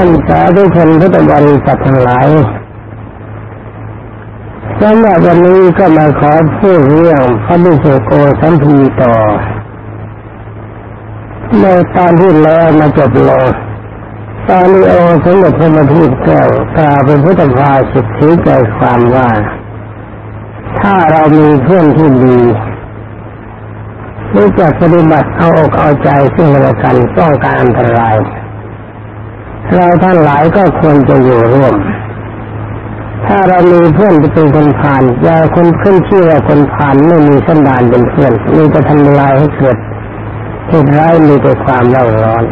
ท่านสาธุชนพุทธบริษัททั้งหลายสำหรับวันนี้ก็มาขอพูดเรื่องพระบิสุโกสัมพีต่อในตอนที่แล้วมาจบลงตอนนี้องค์สมเด็จพระบัณฑิตแก้วกล่าวเป็นพุทธภาสิทธิใจความว่า ถ้าเรามีเพื่อนที่ดีรู้จักปฏิบัติเอาอกเอาใจซึ่งกันและกันป้องกันอันตราย เราท่านหลายก็ควรจะอยู่ร่วม ถ้าเรามีเพื่อนเป็นคนผ่านอย่าคนขึ้นชื่อว่าคนผ่านไม่มีสันดานเป็นเพื่อนมีแต่ทำลายให้เกิดเหตุร้ายมีแต่ความเล่าร้อน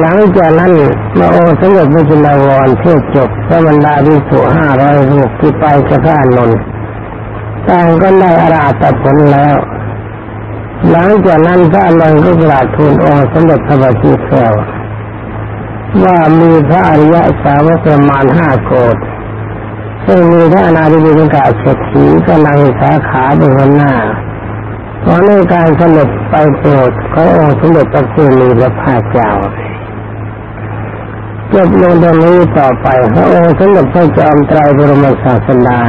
หลังจากนั้นมาโอสมเด็จพระจินดาวรเทศจบพระบรรดาที่สุห้าร้อยรูปที่ไปกระพานนท์ต่างก็ได้อาราตผลแล้ว หลังจากนั้นพระอานก็กราบทูลองค์สมเด็จพระบัณฑิตแก้ว ว่ามีพระอริยะสาวกประมาณห้าโกดซึ่งมีพระอนาธิบิณกาเศรษฐีกำลังสาขาเป็นคนหน้าขอนในการเสด็จไปโปรดเขอองค์สมเด็จพระพุทธพระภาคเจ้าจบลงตรงนี้ต่อไปพระองค์สมเด็จพระจอมไตรบรมศาสดา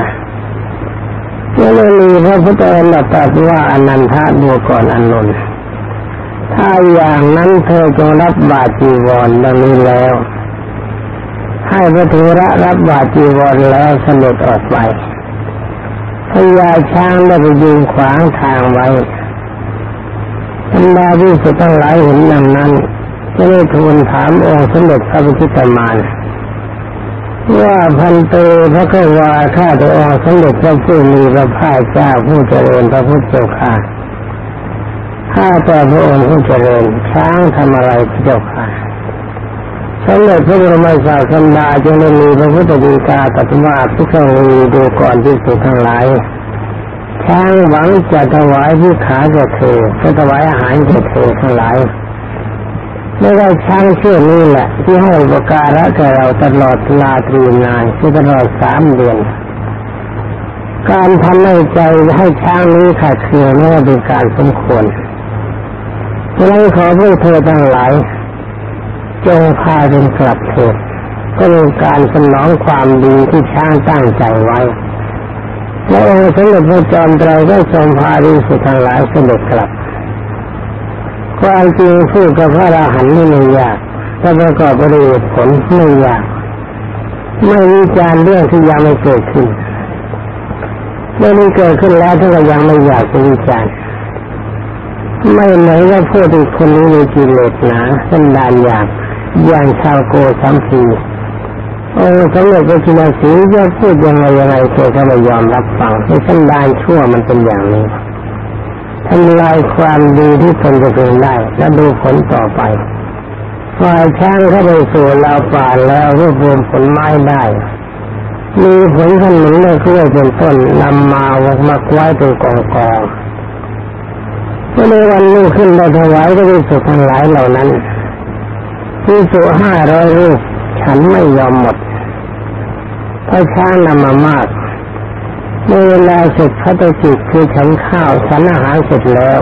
จะมีพระพุทธองค์ตรัสว่าอนันทะดูก่อนอนนท์ ถ้าอย่างนั้นเธอจงรับบาจีวรดังนี้แล้ว ให้พระเถระรับบาจีวรแล้วเสด็จออกไปพญาช้างได้ไปยืนขวางทางไว้บรรดาที่สุดทั้งหลายเห็นดังนั้นก็ได้ทูลถามองค์สมเด็จพระพุทธมารว่าพันเตพระกวาข้าตัวองค์สมเด็จพระผู้มีพระภาคเจ้าผู้เจริญพระพุทธเจ้าค่ะ ข้าแต่พระองค์ผู้เจริญช้างทำอะไรพระเจ้าค่ะสมเด็จพระบรมศาสดาจึงได้มีพระพุทธดีกาตรัสว่าทุกขวีดูก่อนที่สุดทั้งหลายช้างหวังจะถวายที่ขาแก่เธอจะถวายอาหารแก่เธอทั้งหลายไม่ได้ช้างเชื่อนี้แหละ ที่ให้อุปการะแก่เราตลอดลาตรีนานคือตลอดสามเดือนการทำให้ใจให้ช้างนี้ขาดเคือนี่เป็นการสมควร ฉะนั้นขอพวกเธอทั้งหลาย จงพาเดินกลับเถิดก็เป็นการสนองความดีที่ช้างตั้งใจไว้แล้วองค์สมเด็จพระจอมไตรก็ทรงพาดีสุทั้งหลายเสด็จกลับความจริงพูดกับพระราหันไม่ยากถ้าประกอบด้วยผลไม่ยากไม่มีการเรื่องที่ยังไม่เกิดขึ้นเมื่อนี้เกิดขึ้นแล้วถ้าเรายังไม่อยากจะวิจารณ์ ไม่ไหนว่าพูดอีกคนนี้มีกิเลสหนาเสันดานอยากอย่างชาวโกสัมพีโอ้สมเด็จพระจินสีจะพูดยังไงยังไงเธอก็ไม่ยอมรับฟังให้สันดานชั่วมันเป็นอย่างนี้ทำลายความดีที่ตนจะเป็นได้และดูผลต่อไปฝ่ายช้างเข้าไปสู่ลาวป่าแล้วรวบรวมผลไม้ได้ มีผลขนุนและกล้วยเป็นต้นนำมาวกมาไว้เป็นกองกอง เมื่อในวันนี้ขึ้นได้ถวายก็ได้สุทั้งหลายเหล่านั้นที่สุห้าร้อยรูปฉันไม่ยอมหมดเพราะช้างนำมามากเมื่อเวลาเสร็จพระตจิตคือฉันข้าวฉันอาหารเสร็จแล้ว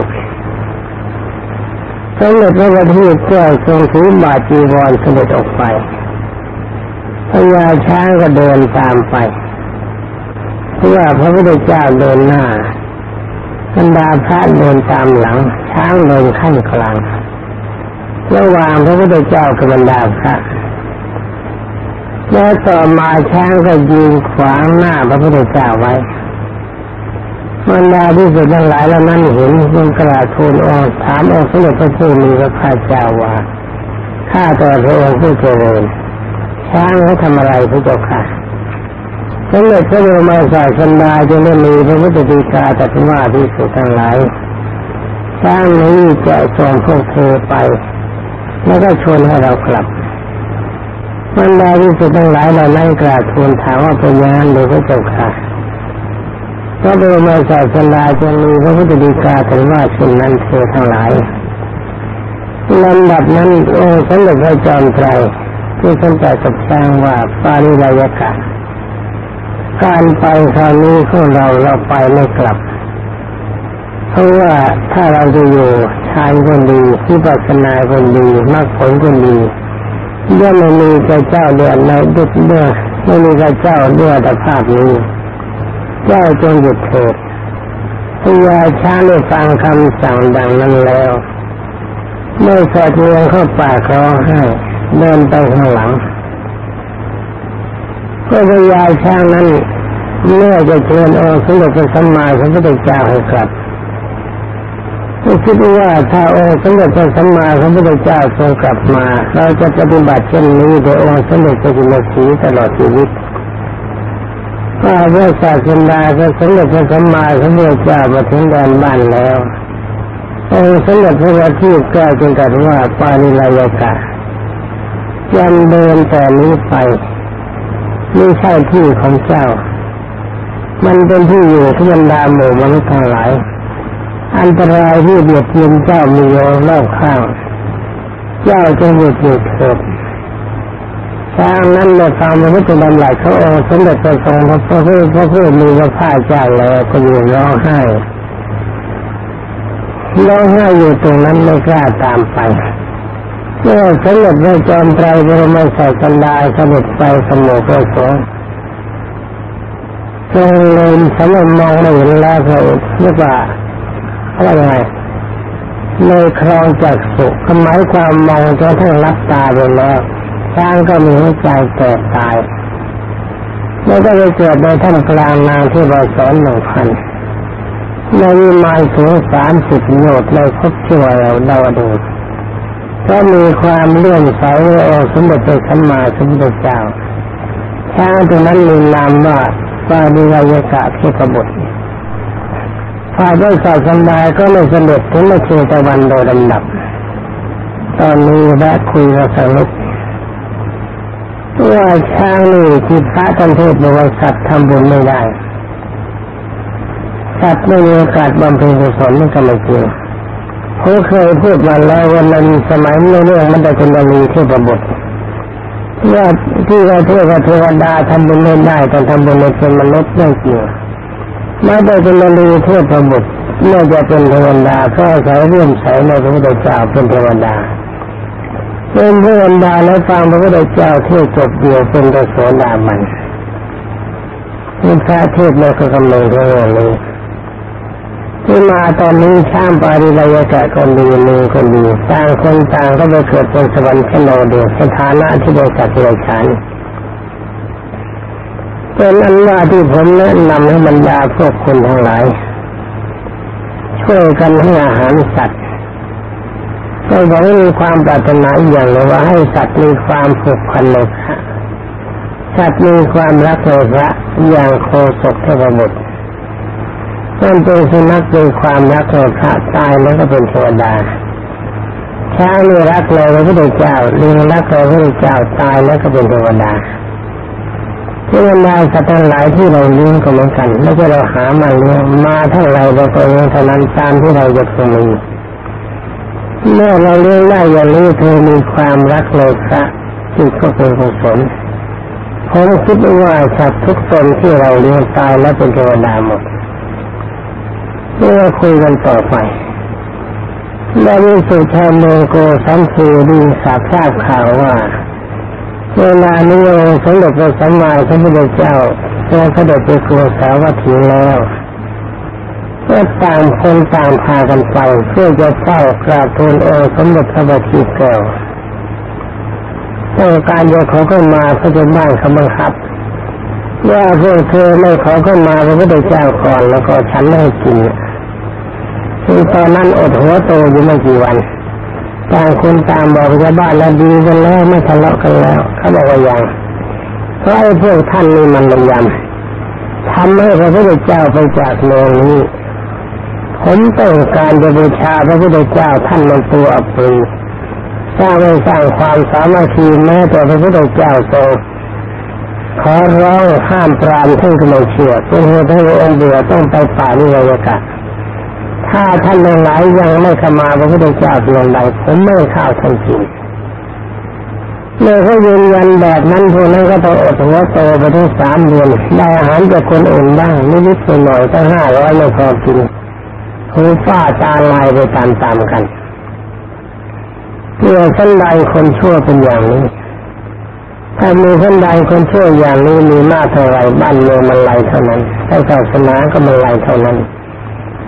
สมเด็จพระบัณฑิตก็ทรงถือบาจีวรเสด็จออกไปพญาช้างก็เดินตามไปเพื่อพระพุทธเจ้าเดินหน้า บรรดาพระเดินตามหลัง ช้างเดินขั้นกลางระหว่างพระพุทธเจ้ากับบรรดาพระแล้วต่อมาช้างก็ยืนขวางหน้าพระพุทธเจ้าไว้บรรดาที่สุดทั้งหลายแล้วนั้นเห็นจึงกระทูลองถามองค์สมเด็จพระผู้มีพระภาคเจ้าว่าข้าแต่พระองค์ผู้เจริญช้างเขาทำอะไรพระเจ้าค่ะ สมเด็จพระบรมศาสดาจึงได้มีพระพุทธดีกาตรัสว่าที่สุดทั้งหลายช้างนี้จะส่งพวกเธอไป แล้วก็ชวนให้เรากลับบรรดาที่สุดทั้งหลายเราไล่กราบทูลถามว่าเป็นยังไงหรือพระเจ้าค่ะพระบรมศาสดาจะมีพระพุทธดีกาถึงว่าเช่นนั้นเธอทั้งหลายลำดับนั้นองค์สมเด็จพระจอมไตรที่ท่านแต่กับช้างว่าปาริรายกะ การไปคราวนี้ของเราเราไปไม่กลับ เพราะว่าถ้าเราจะอยู่ชายคนดีที่ปัสนาคนดีมากผลคนดีย่อมไม่มีพระเจ้าเดือนในดุจเดือไม่มีพระเจ้าเดือแต่ภาพนี้ เจ้าจงหยุดเถิดพญาช้างได้ฟังคำสั่งดังนั้นแล้วเมื่อสะเทือนเข้าป่าร้องไห้เดินไปข้างหลัง ก็พญายช้างนั้นเมื่อจะเชิญองค์สมเด็จพระสัมมาสัมพุทธเจ้าให้กลับก็คิดว่าถ้าองค์สมเด็จพระสัมมาสัมพุทธเจ้าทรงกลับมา เราจะปฏิบัติเช่นนี้โดยองค์สมเด็จพระจินสีตลอดชีวิตก็เมื่อศาสนาพระสมเด็จพระสัมมาสัมพุทธเจ้ามาถึงแดนบ้านแล้วองค์สมเด็จพระบพิตรก็จึงตรัสว่าปานิลายกะยันเดินแต่นี้ไป ไม่ใช่ที่ของเจ้า มันเป็นที่อยู่ที่บรรดาหมู่มนุษย์ทั้งหลาย อันตรายที่เบียดเบียนเจ้ามีอยู่รอบข้าง เจ้าจงหยุดหยุดเถิดช้างนั้นเมื่อฟังพระพุทธดำรัสเขาองค์สมเด็จพระทรงพระพุทธพระพุทธมีพระภาคเจ้าแล้วก็ยืนร้องไห้ร้องไห้อยู่ตรงนั้นไม่กล้าตามไป เมื่อสมเด็จพระจอมไตรบรมศาสดาเสด็จไปสมุทรสงฆ์ทรงเลยสำหรับมองไม่เห็นแล้วเขาเรียกว่าอะไรไงเลยครองจากสุขหมายความมองจนทั้งรับตาไปแล้วช้างก็มีหัวใจแตกตายแล้วก็ไปเกิดในท่ามกลางนางที่บาสอนหนึ่งพันในวิมานถึงสามสิบโยชน์ในพบชั่วเราดาวดู ก็มีความเลื่อมใสโอสมเด็จพระสัมมาสัมพุทธเจ้าช้างตัวนั้นมีนามว่าปาดิวายกะเทพบุตรฝ่ายด้วยศาสนาก็ไม่สำเร็จถึงไม่เชตวันโดยลำดับ ตอนนี้แวะคุยกับสรุปว่าช้างนี่ที่พระตันเทศบอกว่าสัตว์ทำบุญไม่ได้สัตว์ไม่มีโอกาสบำเพ็ญกุศลนี่ก็ไม่จริง ผมเคยพูดมาแล้ววันนั้นสมัยในเรื่องมันจะเป็นบาลีเทพบุตรว่าที่เราเทวเทวดาทำบุญไม่ได้แต่ทำบุญเป็นมนุษย์ไม่จริงม่ได้เป็นบาลีเทพบุตรเมื่อจะเป็นเทวดาก็อาศัยเรื่อมใสในพระพุทธเจ้าเป็นเทวดาเป็นเทวดาแล้วฟังพระพุทธเจ้าเทศจบเดียวเป็นกระโสดามันนี่พระเทศแล้วก็กำเนิดเรื่องนี้ ที่มาตอนนี้ช่างปาริายกะคนดีมือคนดีต่างคนต่างก็ไปเกิดเป็นสวรรค์ชั้นโลเดียสถานะที่เป็นสัตว์ที่ฉันเป็นอันว่าที่ผมแนะนำให้บรรดาพวกคนทั้งหลาย ช่วยกันให้อาหารสัตว์ก็หวังมีความปรารถนาอย่างเลยว่าให้สัตว์มีความผูกพันในพระสัตว์มีความรักในพระอย่างโคศกเทพบุตร มันเป็นสุนัขเป็นความรักในพระตายแล้วก็เป็นเทวดาช้างนี่รักเลยพระพุทธเจ้าลิงรักเลยพระพุทธเจ้าตายแล้วก็เป็นเทวดาเทวดาสัตว์หลายที่เราเลี้ยงก็เหมือนกันไม่ใช่เราหามาเลี้ยงมาเท่าไรเราก็เลี้ยงเท่านั้นตามที่เราจะมีเมื่อเราเลี้ยงได้อย่างนี้เธอมีความรักเลยพระจิตก็เป็นกุศลผมคิดว่าสัตว์ทุกตนที่เราเลี้ยงตายแล้วเป็นเทวดาหมด เมื่อคุยกันต่อไปแล้วมีสุชาโมโกสัมภูดีสาบทราบข่าวว่าเวลานี้องค์สมเด็จพระสัมมาสัมพุทธเจ้าทรงเสด็จไปกรุงสาวัตถีแล้วก็ต่างคนต่างพากันไปเพื่อจะเฝ้ากราบทูลองค์สมเด็จพระบัณฑิตแก้วต้องการจะขอเข้ามาพระเจ้าบ้านเขาบังคับว่าพวกเธอไม่ขอเข้ามาพระพุทธเจ้าก่อนแล้วก็ฉันไม่กิน คือตอนนั้นอดหัวโตอยู่ไม่กี่วันต่างคนต่างบอกพระบ้านแล้วดีกันแล้วไม่ทะเลาะกันแล้ว เขาบอกว่าอย่างเพราะไอ้พวกท่านนี่มันลำยำทำให้พระพุทธเจ้าไปจากโลกนี้ผมต้องการจะบูชาพระพุทธเจ้าท่านมันตัวอัปรีสร้างไม่สร้างความสามัคคีแม้แต่พระพุทธเจ้าทรงขอร้องห้ามปรามท่านก็ไม่เชื่อเป็นเหตุให้องค์เบื่อต้องไปป่านิรยกะ ถ้าท่านหลายยังไม่ขมาพระพุทธเจ้าเพียงใดผมไม่ข้าวท่านกินเมื่อเขายืนยันแบบนั้นพวกนั้นก็ต้องอดหัวโตไปทั้งสามเดือนได้อาหารจากคนอื่นบ้างนิดๆหน่อยตั้งห้าร้อยไม่พอกินหูฟ้าตาลายไปตามๆกันเพื่อสันใดคนชั่วเป็นอย่างนี้ถ้ามีคนใดคนชั่วยอย่างนี้มีมากเท่าไรบ้านเมืองมันไหลเท่านั้นถ้าศาสนาก็มันไหลเท่านั้น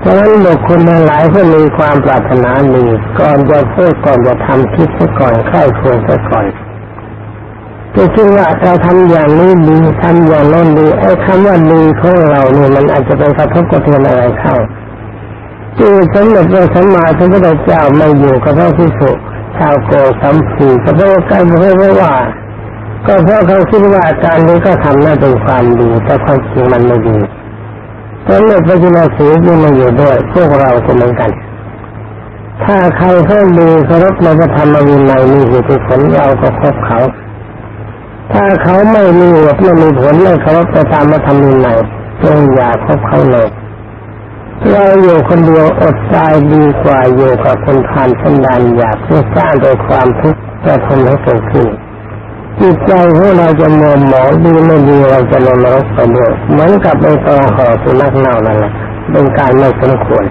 พราะฉะนั้นบุคคลหลายเพื่มีความปรารถนามีก่อนจะพูดก่อนจะทำคิดซะก่อนค่ายควรซะก่อนจะคิดว่าเราทำอย่างนี้ดีทำอย่างนั้นดีไอ้คำว่าดีของเราเนี่ยมันอาจจะเป็นกระทบกระเทือนอะไรเข้าที่สมเด็จพระสัมมาสัมพุทธเจ้าไม่อยู่กับพระพิสุชาวโกสัมพีก็เพราะการเพราะว่า ก็เพราะเขาคิดว่าการนี้ก็ทำน่าเป็นความดีแต่ความจริงมันไม่ดี สมเด็จพระจุลศรียังมาอยู่ด้วยพวกเราก็เหมือนกัน ถ้าใครเขาดีเคารพในพระธรรมวินัยมีเหตุผลเราก็คบเขา ถ้าเขาไม่มีเหตุไม่มีผลไม่เคารพในตามพระธรรมวินัยจงอย่าคบเขาเลยเราอยู่คนเดียวอดตายดีกว่าอยู่กับคนทานสันดานอยากเพื่อสร้างโดยความทุกข์แต่ทำให้เกิดขึ้น จิตใจของเราจะมัวหมองดีไม่ดีเราจะลงนรกไปด้วยเหมือนกับในตอห่อสุนัขเน่านั่นแหละเป็นการไม่สมควร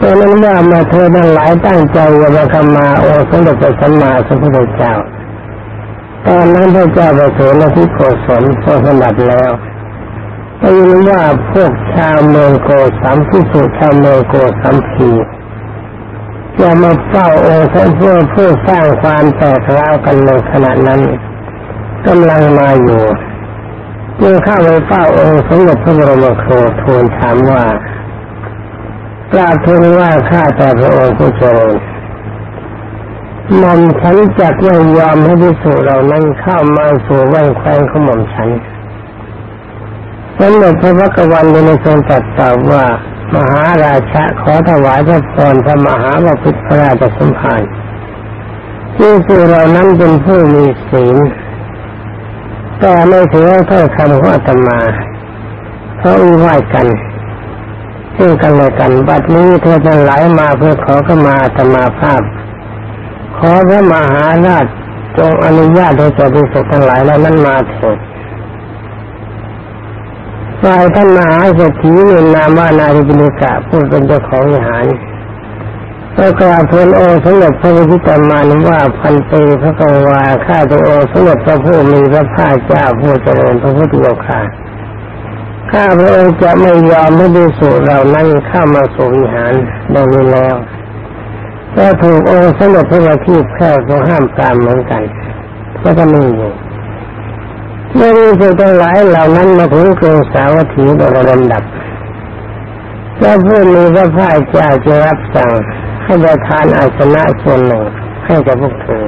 ตอนนั้นว่ามาเธอทั้งหลายตั้งใจว่ามาคำมาโอ้สมเด็จพระสัมมาสัมพุทธเจ้าตอนนั้นพระเจ้าประเสริฐที่โกศลทรงสมบัติแล้วได้ยินว่าพวกชาวเมืองโกสัมพิสุชาวเมืองโกสัมพี จะมาเฝ้าองค์พระเพื่อเพื่อสร้างความแตกร้าวกันในขณะนั้นกำลังมาอยู่เมื่อเข้าไปเฝ้าองค์สมเด็จพระบรมโคทูลถามว่ากราบทูลว่าข้าแต่พระองค์ผู้เจริญหม่อมฉันจักไม่ยอมให้พิสุเหล่านั้นเข้ามาสู่แว่นแคว้นของหม่อมฉันสมเด็จพระพักวันในทรงตรัสตอบว่า มหาราชาขอถวายพระพรพระมหาวพิตรพระราชสมภารที่สุเรานั้นเป็นผู้มีศีลแต่ไม่ถือว่าถ้อยคำของอาตมาเพราะวิวากันซึ่งกันและกันบัดนี้เธอจะไหลมาเพื่อขอขมาอาตมาภาพ ขอพระมหาราชจงอนุญาตให้เจ้าพิสุทั้งหลายแล้วนั้นมาเถิด ฝ่ายท่านมหาเศรษฐีเรียนนามว่านาริบินิกะผู้เป็นเจ้าของวิหารแล้วกราบทูลองค์สมเด็จพระพุทธเจ้ามาว่าพันเตพระกวาข้าตัวองค์สมเด็จพระผู้มีพระภาคเจ้าผู้เจริญพระพุทธโลกาข้าพระองค์จะไม่ยอมให้ดูสูเรานั้นเข้ามาสู่วิหารดังนี้แล้วก็ถูกองค์สมเด็จพระบพิตรแค่ทรงห้ามตามเหมือนกัน ก็จะไม่อยู่ เมื่อรู้สึกทั้งหลายเหล่านั้นมาถึงกรุงสาวัตถีโดยลำดับแล้วผู้มีพระพ่ายเจ้าจะรับสั่งให้ประทานอาสนะส่วนหนึ่งให้กับพวกเธอ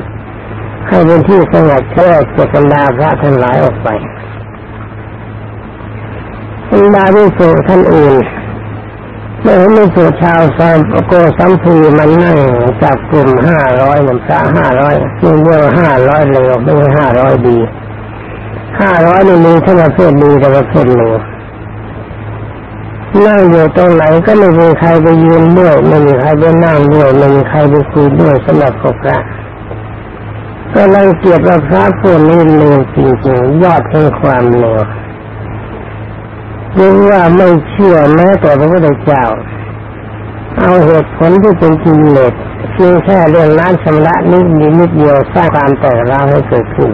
ให้เป็นที่สงบแค่จะกันดาพระทั้งหลายออกไปบรรดาที่สุท่านอื่นเมื่อไม่สุชาวซามโกสัมพีมันนั่งจับกลุ่มห้าร้อยหนึ่งพระห้าร้อยซึ่งเยอะห้าร้อยเลยไม่ใช่ห้าร้อยดี ห้าร้อยนี่มีทั้งประเภทดีกับประเภทเลวนั่งอยู่ตรงไหนก็ไม่มีใครไปยืนด้วยไม่มีใครไปนั่งด้วยไม่มีใครไปคุยด้วยสำหรับพระ ก็รังเกียจว่าพระพวกนี้เลวจริงๆยอดแห่งความเลวรู้ว่าไม่เชื่อแม้แต่พระพุทธเจ้า เอาเหตุผลที่เป็นจริงเลยเพียงแค่เรื่องน้ำชำระนิดนิดเดียวสร้างความแตกร้าวให้เกิดขึ้น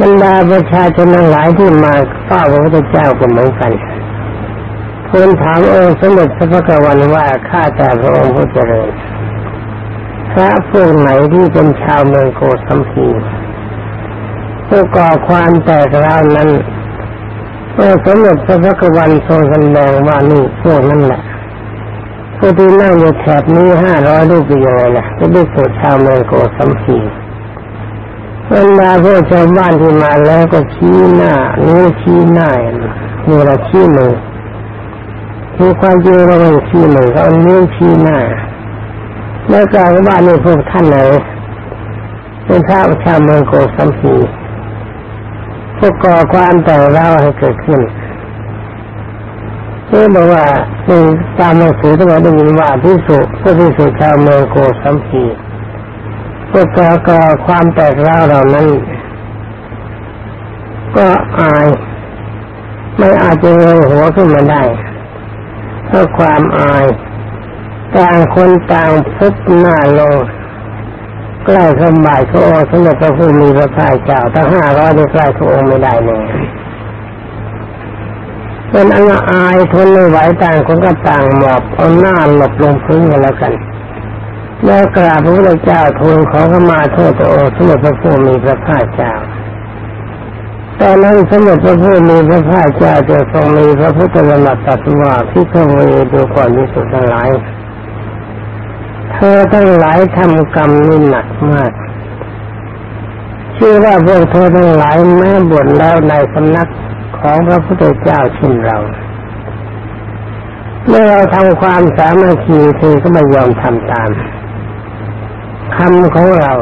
บรรดาประชาชนทั้งหลายที่มาเฝ้าพระพุทธเจ้าก็เหมือนกันทูลถามองค์สมเด็จพระพุทธวันว่าข้าแต่พระองค์ผู้เจริญพระพวกไหนที่เป็นชาวเมืองโกสัมพีผู้ก่อความแตกร้าวนั้นเมื่อสมเด็จพระพุทธวันทรงแสดงว่านี่พวกนั้นแหละผู้ที่นั่งอยู่แถบนี้ห้าร้อยรูปเดียวนะจะได้สุดชาวเมืองโกสัมพี เวลาพวกชาวบ้านที่มาแล้วก็ชี้หน้านิ้วชี้หน้านี่เราชี้มือคือความจริงเราไม่ชี้มือเขานิ้วชี้หน้าแล้วกลายว่านี่พวกท่านไหนเป็นชาวชาวเมืองโกสัมพีพวกก่อความแต่เราให้เกิดขึ้นเพื่อบอกว่าในตามหนังสือที่เราได้ยินว่าที่สุผู้ที่สุชาวเมืองโกสัมพี พวกก่อก่อความแตกร้าวเหล่านั้น ก็อายไม่อาจจะเงยหัวขึ้นมาได้เพราะความอายต่างคนต่างพุบหน้าลงใกล้เข้าบ่ายเขาองค์สมเด็จพระผู้มีพระภาคเจ้าถ้าห้าร้อยได้ใกล้เขาองค์ไม่ได้เลยเป็นอันอายทนไม่ไหวต่างคนก็ต่างหมอบเอาหน้าหลบลงพื้นกันแล้วกัน แล้วกราบพระพุทธเจ้าทูลขอขมาโทษต่อสมเด็จพระผู้มีพระภาคเจ้าตอนนั้นสมเด็จพระผู้มีพระภาคเจ้าจะทรงมีพระพุทธธรรมตรัสว่าที่ขโมยดูก่อนที่สุดทั้งหลายเธอทั้งหลายทำกรรมนี่หนักมากชื่อว่าพวกเธอทั้งหลายแม้บวชแล้วในสำนักของพระพุทธเจ้าเช่นเรา เมื่อเราทำความสามัคคีเธอก็ไม่ยอมทำตาม คำของเรา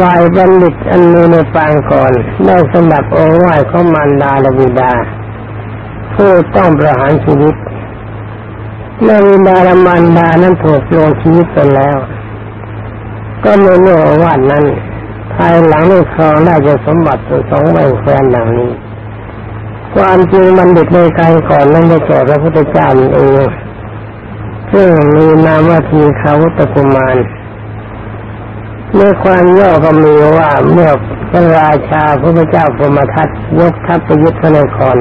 วายบัณฑิตอันมีในปางก่อนได้สำหรับโอวาทของมารดาและบิดา ผู้ต้องประหารชีวิตเมื่อวิดาและมารดานั้นถูกลงชีวิตไปแล้ว ก็เมื่อโอวานั้นภายหลังได้ครองได้จะสมบัติสองใบแฟนดังนี้ความจริงบัณฑิตในการก่อนนั้นได้แก่พระพุทธเจ้าเองซึ่งมีนามว่าทีขาวุตกุมาร เมื่อความย่อก็มีว่าเมื่อพระราชาพระเจ้าพมทัตยกทัพไปยึดพระนคร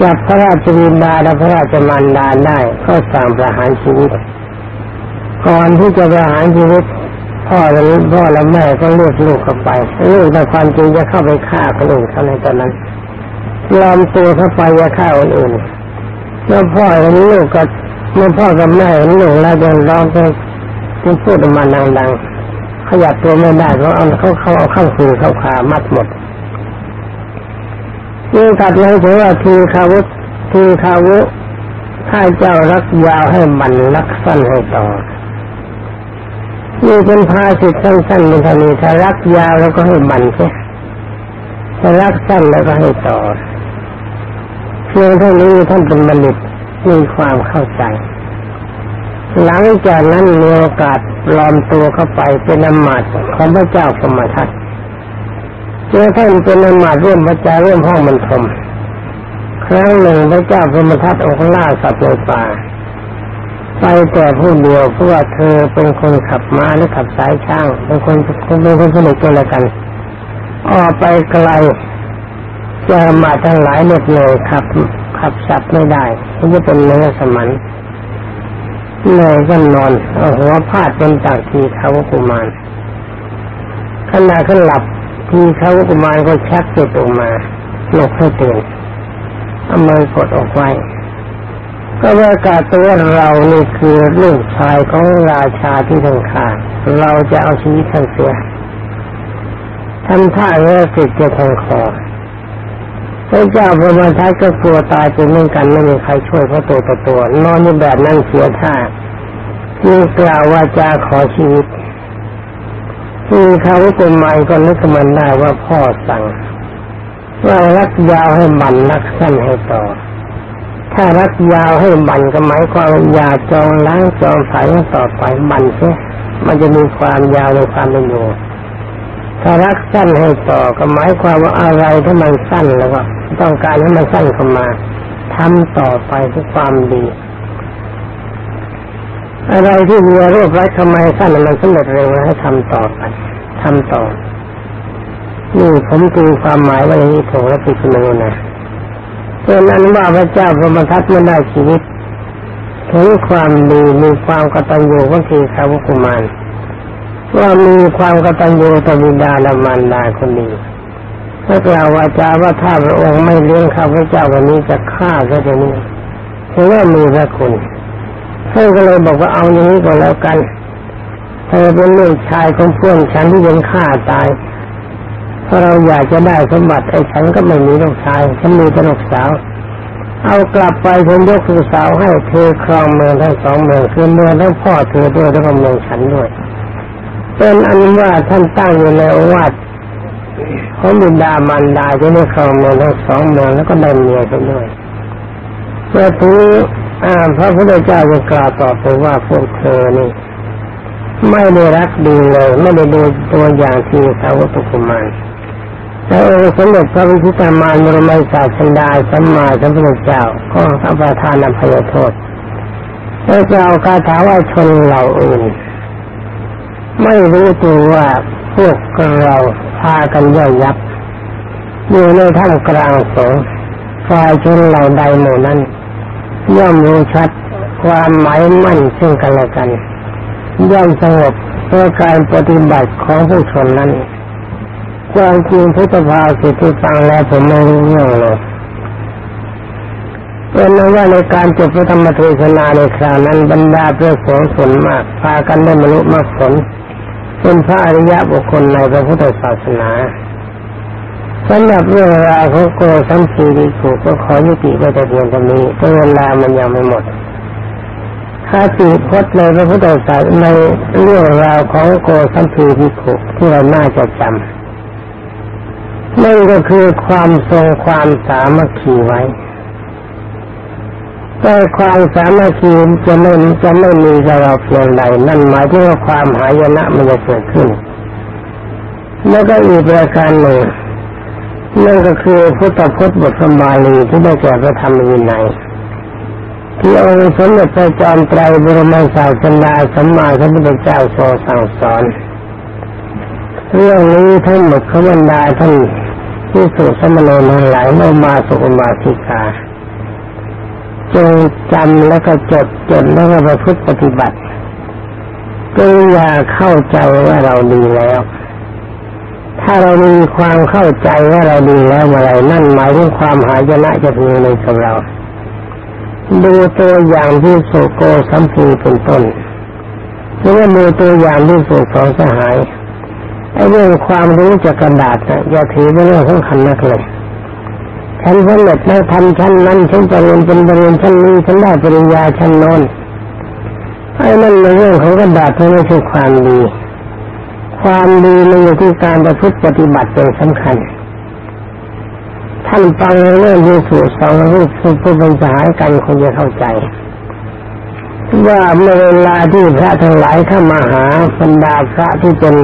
จับพระราชวิดาและพระราชมันดาได้ก็สั่งประหารชีวิต ก่อนที่จะประหารชีวิต พ่อและพ่อและแม่ก็เลือกลูกเข้าไปลูกแต่ความจริงจะเข้าไปฆ่าคนอื่นเขาในตอนนั้นลอมตัวเข้าไปจะฆ่าคนอื่นเมื่อพ่อเห็นลูกกับเมื่อพ่อกับแม่เห็นลูกแล้วจะร้องก็พูดออกมาดังๆ ขยับตัวไม่ได้เขาเอาเขาเขาเอาข้างคือเข้าขามัดหมดนี่ตัดเลยถือว่าทีคาวุทีคาวุถ้าเจ้ารักยาวให้มันรักสั้นให้ต่อนี่เป็นภาสิทสั้นๆเป็นทานี้ถ้ารักยาวแล้วก็ให้มันใช่ถ้ารักสั้นแล้วก็ให้ต่อเพียงเท่านี้ท่านเป็นบัณฑิตมีความเข้าใจ หลังจากนั้นมีโอกาสปลอมตัวเข้าไปเป็นอมาตของพระเจ้าสมทัตเจ้าท่านเป็นอมาตร่วมพระเจ้าร่วมห้องบรรทมครั้งหนึ่งพระเจ้าสมทัตองค์ล่าสัตว์ในป่าไปแต่ผู้เดียวเพราะว่าเธอเป็นคนขับม้าหรือขับสายช่างเป็นคนเป็นคนสนุกกันละกัน ออกไปไกลจอมาทั้งหลายเหน็ดเหนื่อยขับขับสัตว์ไม่ได้เขาจะเป็นเนื้อสมัน เลยก็นอนเอาหัวพาดบนตักทีเขากุมารขณะขึ้นหลับทีเขากุมารก็ชักจิตออกมาหลกให้ตื่นเอามือกดออกไว้ก็ว่ากาตัวเรานี่คือลูกชายของราชาที่ทังขาเราจะเอาชีวิตท่านเสียทำท่าเออติจะแทงคอ พระเจ้าพระมทัยก็กลัวตายเป็นเหมือนกันไม่มีใครช่วยเขาะตัวต่อตัวนอนอยู่แบบนั้นเสียท่าจึงกล่าวว่าจะขอชีวิตที่เขาเป็นหม่ก็นึกมันได้ว่าพ่อสั่งว่ารักยาวให้มันรักสั้นให้ต่อ ถ้ารักยาวให้มันก็หมายความยาจองล้างจองสายต่อไปมันเสียมันจะมีความยาวในความเป็นอยู่ ถ้ารักสั้นให้ต่อก็หมายความว่าอะไรถ้ามันสั้นแล้วก็ต้องการให้มันสั้นเข้ามาทำต่อไปเพื่อความดี อะไรที่มีรูปไร้ทำไมสั้นมันสำเร็จเร็วให้ทำต่อไปทำต่อ นี่ผมตีความหมายว่าอย่างนี้ถูกและผิดไม่รู้นะเพราะนั้นว่าพระเจ้าพระมทัตไม่ได้ชีวิตถึงความดีมีความกตัญญูก็คือข้าวกุมาร ว่ามีความกตัญญูต่อบิดาและมารดาคนนี้ถ้ากล่าววาจาว่าถ้าพระองค์ไม่เลี้ยงข้าพเจ้าวันนี้จะฆ่าซะเดี๋ยวนี้ถือว่ามีพระคุณท่านก็เลยบอกว่าเอาอย่างนี้ก็แล้วกันเธอเป็นลูกชายของเพื่อนฉันที่ยังฆ่าตายเพราะเราอยากจะได้สมบัติไอ้ฉันก็ไม่มีลูกชายฉันมีแต่ลูกสาว เอากลับไปฉันยกลูกสาวให้เธอครองเมืองทั้งสองเมืองคือเมืองทั้งพ่อเธอด้วยแล้วก็เมืองฉันด้วย เป็นอันว่าท่านตั้งอยู่ในวาดของบิดามารดาจะได้ครองเมืองทั้งสองเมืองแล้วก็ได้เมียไปด้วยเมื่อถึงพระพุทธเจ้าจะกล่าวต่อไปว่าพวกเธอนี่ ไม่ได้รักดีเลย ไม่ได้ดูตัวอย่างที่สาวตุกุมารแต่องค์สมเด็จพระวิชิตามารมรมัยศาสดาสัมมาสัมพุทธเจ้าก็ทำประทานอภัยโทษแล้วจะเอาคาถาว่าชนเหล่าอื่น ไม่รู้ตัวว่าพวกเราพากันย่อยยับอยู่ในท่ามกลางสงฝ่ายชนเหล่าใดหมู่นั้น ย่อมรู้ชัดความหมายมั่นซึ่งกันและกัน ย่อมสงบเพื่อการปฏิบัติของผู้ชนนั้นความจริงพุทธภาสิทธิฟังแล้วผมไม่รู้เรื่องเลยเป็นว่าในการจบพระธรรมเทศนาในคราวนั้นบรรดาพระสงฆ์ส่วนมากพากันได้บรรลุมรรคผล เป็นพระอริยะบุคคลในพระพุทธศาสนาสำหรับเรื่องราวของโกสัมพีริกุก็ขอยุติไว้แต่เพียงเท่านี้เพราะเวลามันยังไม่หมดถ้าติพจน์ในพระพุทธศาสนาในเรื่องราวของโกสัมพีริกุที่เราน่าจะจำนั่นก็คือความทรงความสามัคคีไว้ แต่ความสามัคคีจะไม่จะไม่มีกับเราเพียงใดนั่นหมายถึงว่าความหายนะมันจะเกิดขึ้น แล้วก็อีกประการหนึ่งนั่นก็คือพุทธพจน์บทสบาลีที่ได้แก่พระธรรมวินัยที่องค์สมเด็จพระจอมไตรบรมศาสดาสัมมาสัมพุทธเจ้าทรงสั่งสอน เรื่องนี้ทั้งหมดขบรรดาท่านที่สุสมโนนหลายไม่มาสุมาสิกา จงจำแล้วก็จดจดแล้วก็ประพฤติปฏิบัติจงอย่าเข้าใจว่าเราดีแล้ว ถ้าเรามีความเข้าใจว่าเราดีแล้วเมื่อไรนั่นหมายถึงความหายนะจะมีในกับเรา ดูตัวอย่างที่โสโกสัมพีเป็นต้นหรือว่าดูตัวอย่างที่สุสองสหายไอ้เรื่องความรู้จากกระดาษนะอย่าถือเป็นเรื่องสำคัญนักเลย ฉันสำเร็จแล้วทำชั้นนั้นฉันจะเรียนเป็นเรียนชั้นนี้ฉันได้ปริญญาชั้นโน้นไอ้นั่นในเรื่องของกระดาษไม่ใช่ความดี ความดีมันอยู่ที่การประพฤติปฏิบัติเป็นสำคัญ ท่านฟังเรื่องยีสุสองรูปผู้เป็นสหายกันคงจะเข้าใจว่าเมื่อเวลาที่พระทั้งหลายเข้ามาหาบรรดาพระที่เป็น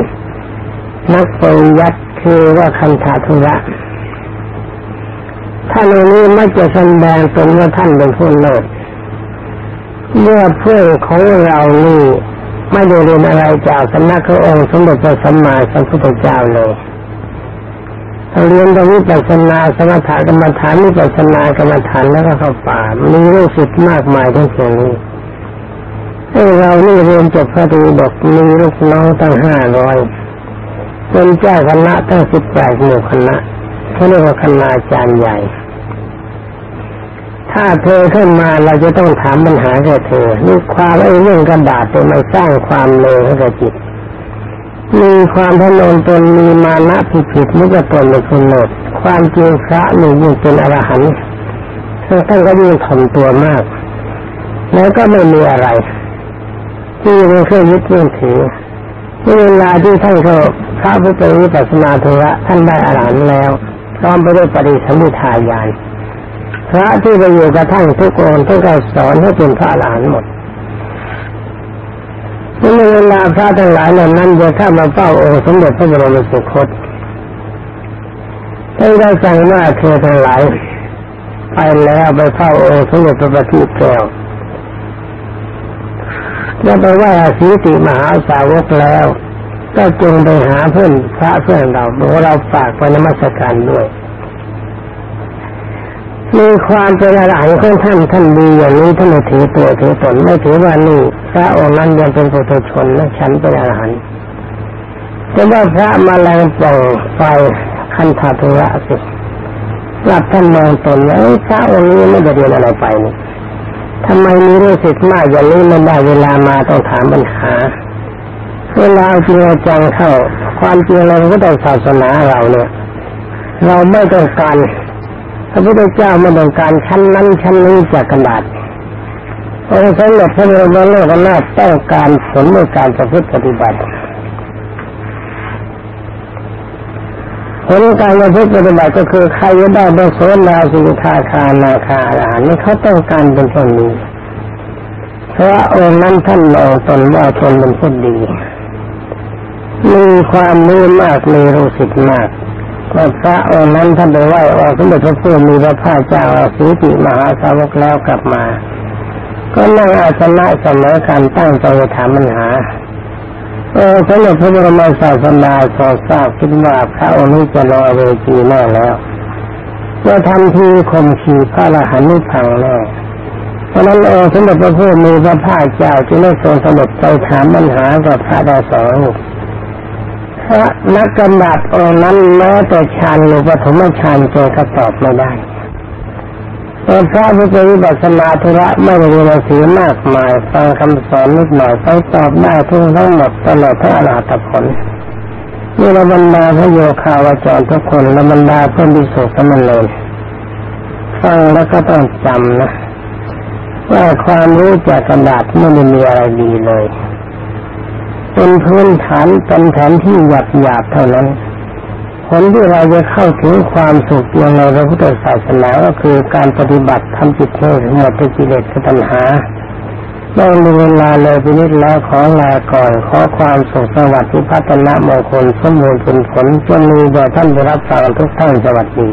นักปริยัติคือว่าคันธาธุระ ท่านองนี้ไม่จะแสดงตนว่าท่านเป็นผู้เลิศเมื่อเพื่อนของเรานี่ไม่ได้เรียนอะไรจากสำนักพระองค์สมเด็จพระสัมมาสัมพุทธเจ้าเลยเรียนตรงนี้ปัสนาสมถะกรรมฐานนี่ปัสนากรรมฐานแล้วก็เข้าป่ามีเรื่องสิทธิ์มากมายทั้งสิ้นนี้เรานี่เรียนจบพระดูดกมีลูกน้องตั้งห้าร้อยเป็นเจ้าคณะตั้งสิบแปดหมู่คณะเขาเรียกว่าคณาจารย์ใหญ่ ถ้าเธอขึ้นมาเราจะต้องถามปัญหาแก่เธอนี่ความไอ้เรื่องกระดาษเป็นมันสร้างความเลวให้กับจิต มีความทะนนตนมีมานะผิดผิดนี่ก็ตนเป็นคนโนดความจริงพระหนี่งยิ่งเป็นอรหันต์ท่านก็ยิ่งถ่อมตัวมาก แล้วก็ไม่มีอะไร ที่เป็นเครื่องยึดเรื่องถือเวลาที่ท่านเขาพระพุทธวิปัสสนาธุระท่านได้อรหันต์แล้วพร้อมไปด้วยปริสัมพุทาญาณ พระที่ไปอยู่กับท่านทุกคนท่านก็สอนให้เป็นพระอรหันต์หมดในเวลาพระทั้งหลายเหล่านั้นจะเข้ามาเฝ้าองค์สมเด็จพระบรมสุคตท่านได้สั่งว่าเธอทั้งหลายไปแล้วไปเฝ้าองค์สมเด็จพระบัณฑิตแก้วแล้วไปว่าสีติมหาสาวกแล้ว ก็จงไปหาเพื่อนพระเพื่อนเราบอกว่าเราฝากไปนมัสการด้วย มีความเป็นอรหันต์ของท่านท่านดีอย่างนี้ท่านไม่ถือตัวถือตนไม่ถือว่านี่พระองค์นั้นยังเป็นปุถุชนและฉันเป็นอรหันต์แต่ว่าพระมาแรงป่องไฟคันธาธุระสิรับท่านมองตนแล้วพระองค์นี้ไม่ได้เรียนอะไรไปนี่ทำไมมีรื่องสิทธิ์มากอย่างนี้ไม่ได้เวลามาต้องถามปัญหาเวลาจริงจังเข้า ความจริงเราก็ต้องศาสนาเราเนี่ย เราไม่ต้องการ พระพุทธเจ้าไม่ต้องการชั้นนั้นชั้นนี้จากกระดาษองค์สมเด็จพระบรมโลกนาถต้องการผลในการประพฤติปฏิบัติผลการประพฤติปฏิบัติก็คือใครจะได้เป็นโสดาสิทาคานาคาอรหันนี่เขาต้องการเป็นคนนี้เพราะองค์นั้นท่านมองตนว่าตนเป็นคนดี มีความรู้มากมีรู้สิทธิ์มาก ว่าพระองค์นั้นท่านไปไหว้ว่าสมเด็จพระพุทธมีพระพาเจ้าสีติมหาสาวกแล้วกลับมา ก็นั่งอาสนะเสมอการตั้งใจถามปัญหาเออสมเด็จพระบรมศาสดาทรงทราบคิดว่าพระองค์นี้จะรอเวทีแน่แล้วเมื่อทันทีข่มขีพระอรหันต์นิพังแน่เพราะนั้นองค์สมเด็จพระพุทธมีพระภาเจ้าจึงได้ทรงสมเด็จไปถามปัญหากับพระดาสอง พระนักกำบัดองนั้นแม้แต่ฌานหรือปฐมฌานเจก็ตอบไม่ได้แต่พระพุทธวิปัสสนาธุระไม่ได้เรียนหนังสือมากมายฟังคำสอนนิดหน่อยไปตอบได้ทุกทั้งหมดตลอดพระอรหัตผลนี่เราบรรดาพระโยคาวาจรทุกคนและบรรดาเพื่อนดิสุสมันเลยฟังแล้วก็ต้องจำนะว่าความรู้จากกระดาษไม่ได้มีอะไรดีเลย เป็นพื้นฐานเป็นแผนที่หยาบหยาบเท่านั้นผลที่เราจะเข้าถึงความสุขอย่างในพระพุทธศาสนาก็คือการปฏิบัติทำจิตให้หมดกิเลสตัณหาได้มีเวลาเลยไปนิดแล้วขอลาก่อนขอความสุขสวัสดิ์ที่พัฒนามงคลสมบูรณ์ผลผลจนมีแด่ท่านได้รับฟังทุกท่านสวัสดี